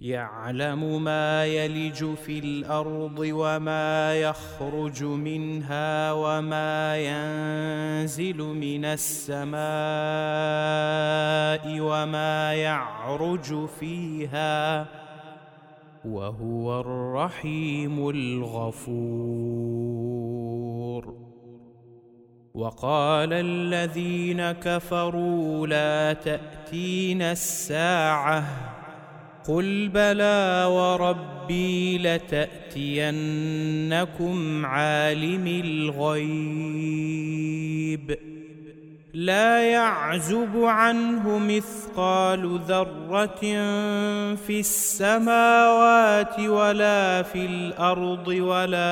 يعلم ما يلج في الأرض وما يخرج منها وما ينزل من السماء وما يعرج فيها وهو الرحيم الغفور. وقال الذين كفروا لا تأتين الساعة قل بلى وربي لتأتينكم عالم الغيب لا يعزب عنه مثقال ذرة في السماوات ولا في الأرض ولا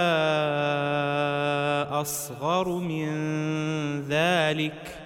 أصغر من ذلك ۖ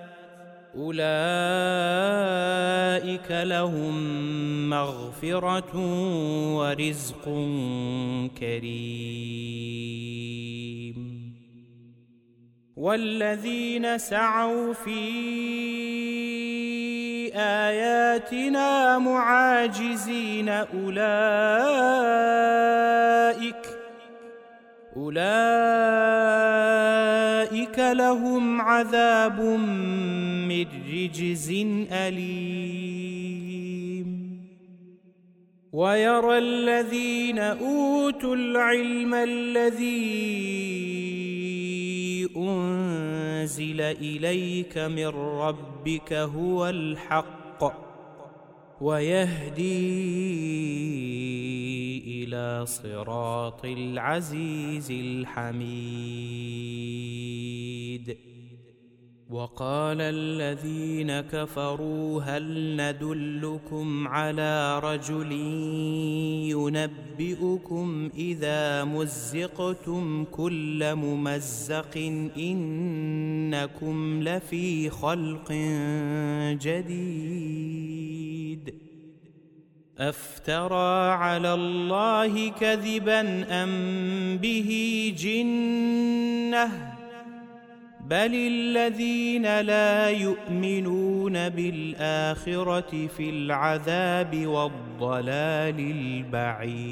أولئك لهم مغفرة ورزق كريم. والذين سعوا في آياتنا معاجزين أولئك أولئك لهم عذاب من رجز أليم ويرى الذين أوتوا العلم الذي أنزل إليك من ربك هو الحق ويهدي إلى صراط العزيز الحميد. وقال الذين كفروا هل ندلكم على رجل ينبئكم إذا مزقتم كل ممزق إنكم لفي خلق جديد. أفترى على الله كذبا أم به جنة؟ بل الذين لا يؤمنون بالآخرة في العذاب والضلال البعيد.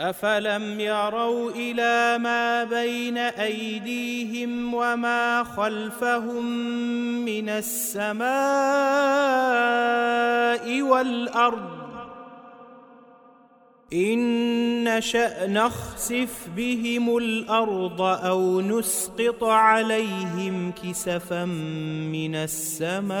أفلم يروا إلى ما بين أيديهم وما خلفهم من السماء والأرض إن نشأ نخسف بهم الأرض أو نسقط عليهم كسفا من السماء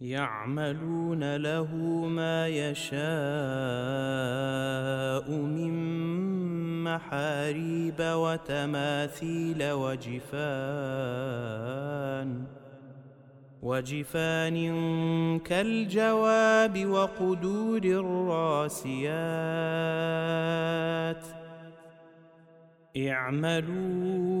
يعملون له ما يشاء من محاريب وتماثيل وجفان وجفان كالجواب وقدور الراسيات. اعملوا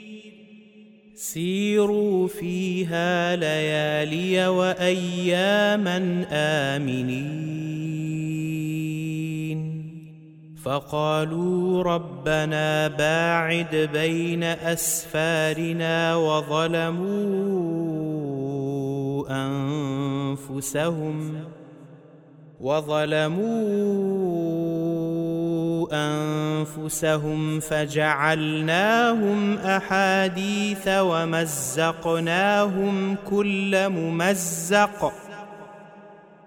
سيروا فيها ليالي وأياما آمنين. فقالوا ربنا باعد بين أسفارنا وظلموا أنفسهم. وظلموا انفسهم فجعلناهم احاديث ومزقناهم كل ممزق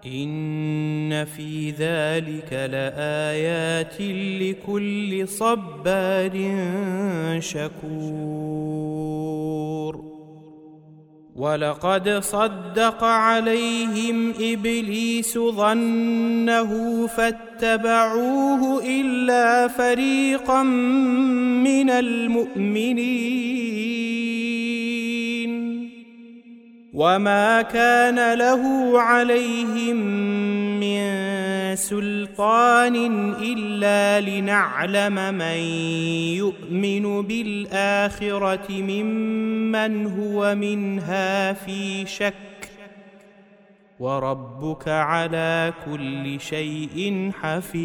ان في ذلك لايات لكل صبار شكور ولقد صدق عليهم ابليس ظنه فاتبعوه الا فريقا من المؤمنين وما كان له عليهم من سلطان إلا لنعلم من يؤمن بالآخرة ممن هو منها في شك. وربك على كل شيء حفيظ.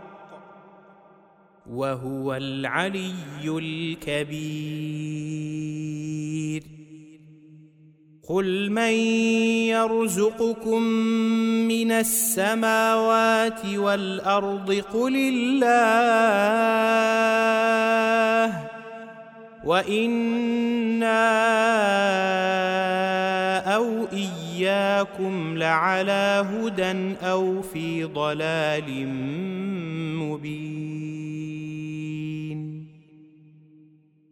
وهو العلي الكبير. قل من يرزقكم من السماوات والأرض قل الله وإنا أو إياكم لعلى هدى أو في ضلال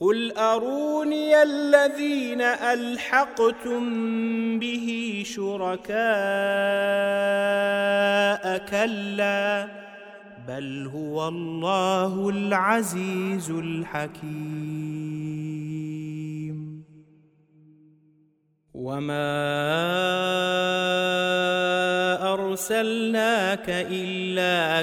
قل اروني الذين الحقتم به شركاء كلا بل هو الله العزيز الحكيم وما ارسلناك الا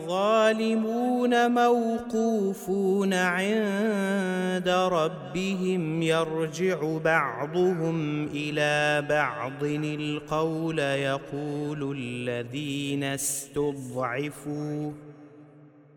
الظالمون موقوفون عند ربهم يرجع بعضهم إلى بعض. القول يقول الذين استضعفوا.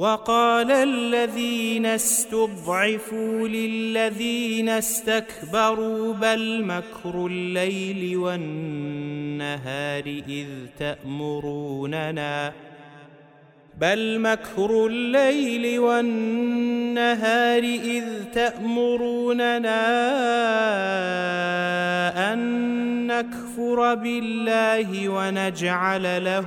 وقال الذين استضعفوا للذين استكبروا بل مكر الليل والنهار إذ تأمروننا بل مكر الليل والنهار إذ تأمروننا أن نكفر بالله ونجعل له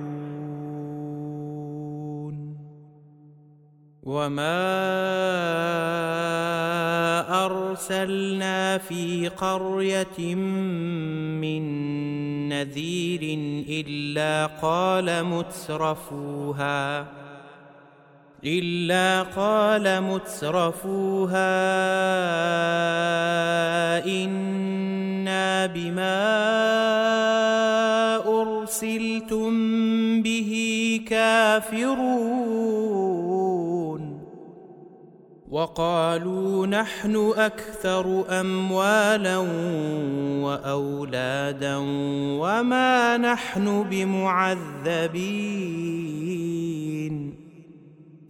وما ارسلنا في قريه من نذير الا قال مترفوها إلا قال مترفوها إنا بما أرسلتم به كافرون وقالوا نحن أكثر أموالا وأولادا وما نحن بمعذبين.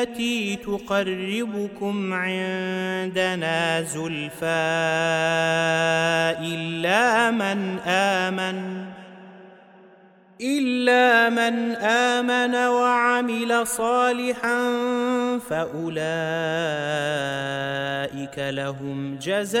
بالتي تقربكم عندنا زلفى إلا من آمن إلا من آمن وعمل صالحا فأولئك لهم جزاء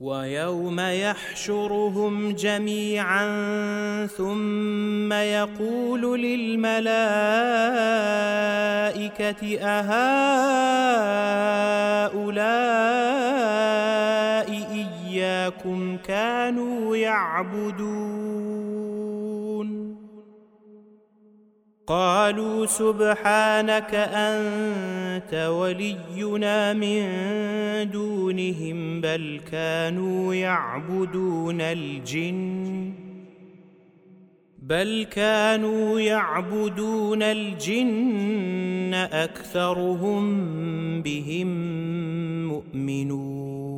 ويوم يحشرهم جميعا ثم يقول للملائكة أهؤلاء إياكم كانوا يعبدون قالوا سبحانك أنت ولينا من دونهم بل كانوا يعبدون الجن بل كانوا يعبدون الجن أكثرهم بهم مؤمنون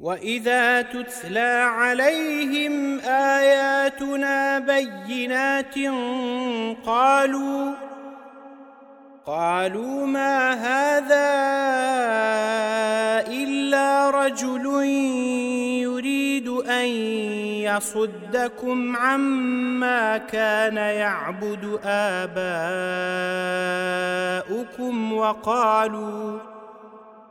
واذا تتلى عليهم اياتنا بينات قالوا قالوا ما هذا الا رجل يريد ان يصدكم عما كان يعبد اباؤكم وقالوا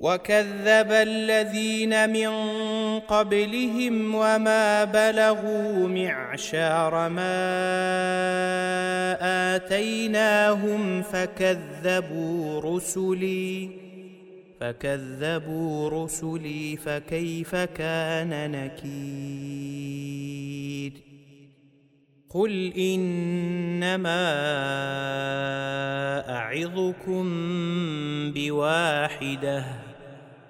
وكذب الذين من قبلهم وما بلغوا معشار ما آتيناهم فكذبوا رسلي فكذبوا رسلي فكيف كان نكير؟ قل إنما أعظكم بواحدة.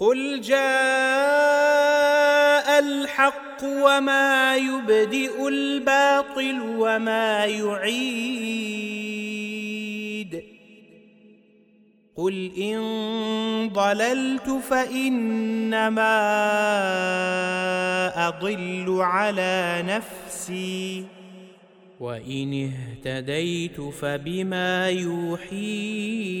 قل جاء الحق وما يبدئ الباطل وما يعيد قل إن ضللت فإنما أضل على نفسي وإن اهتديت فبما يوحي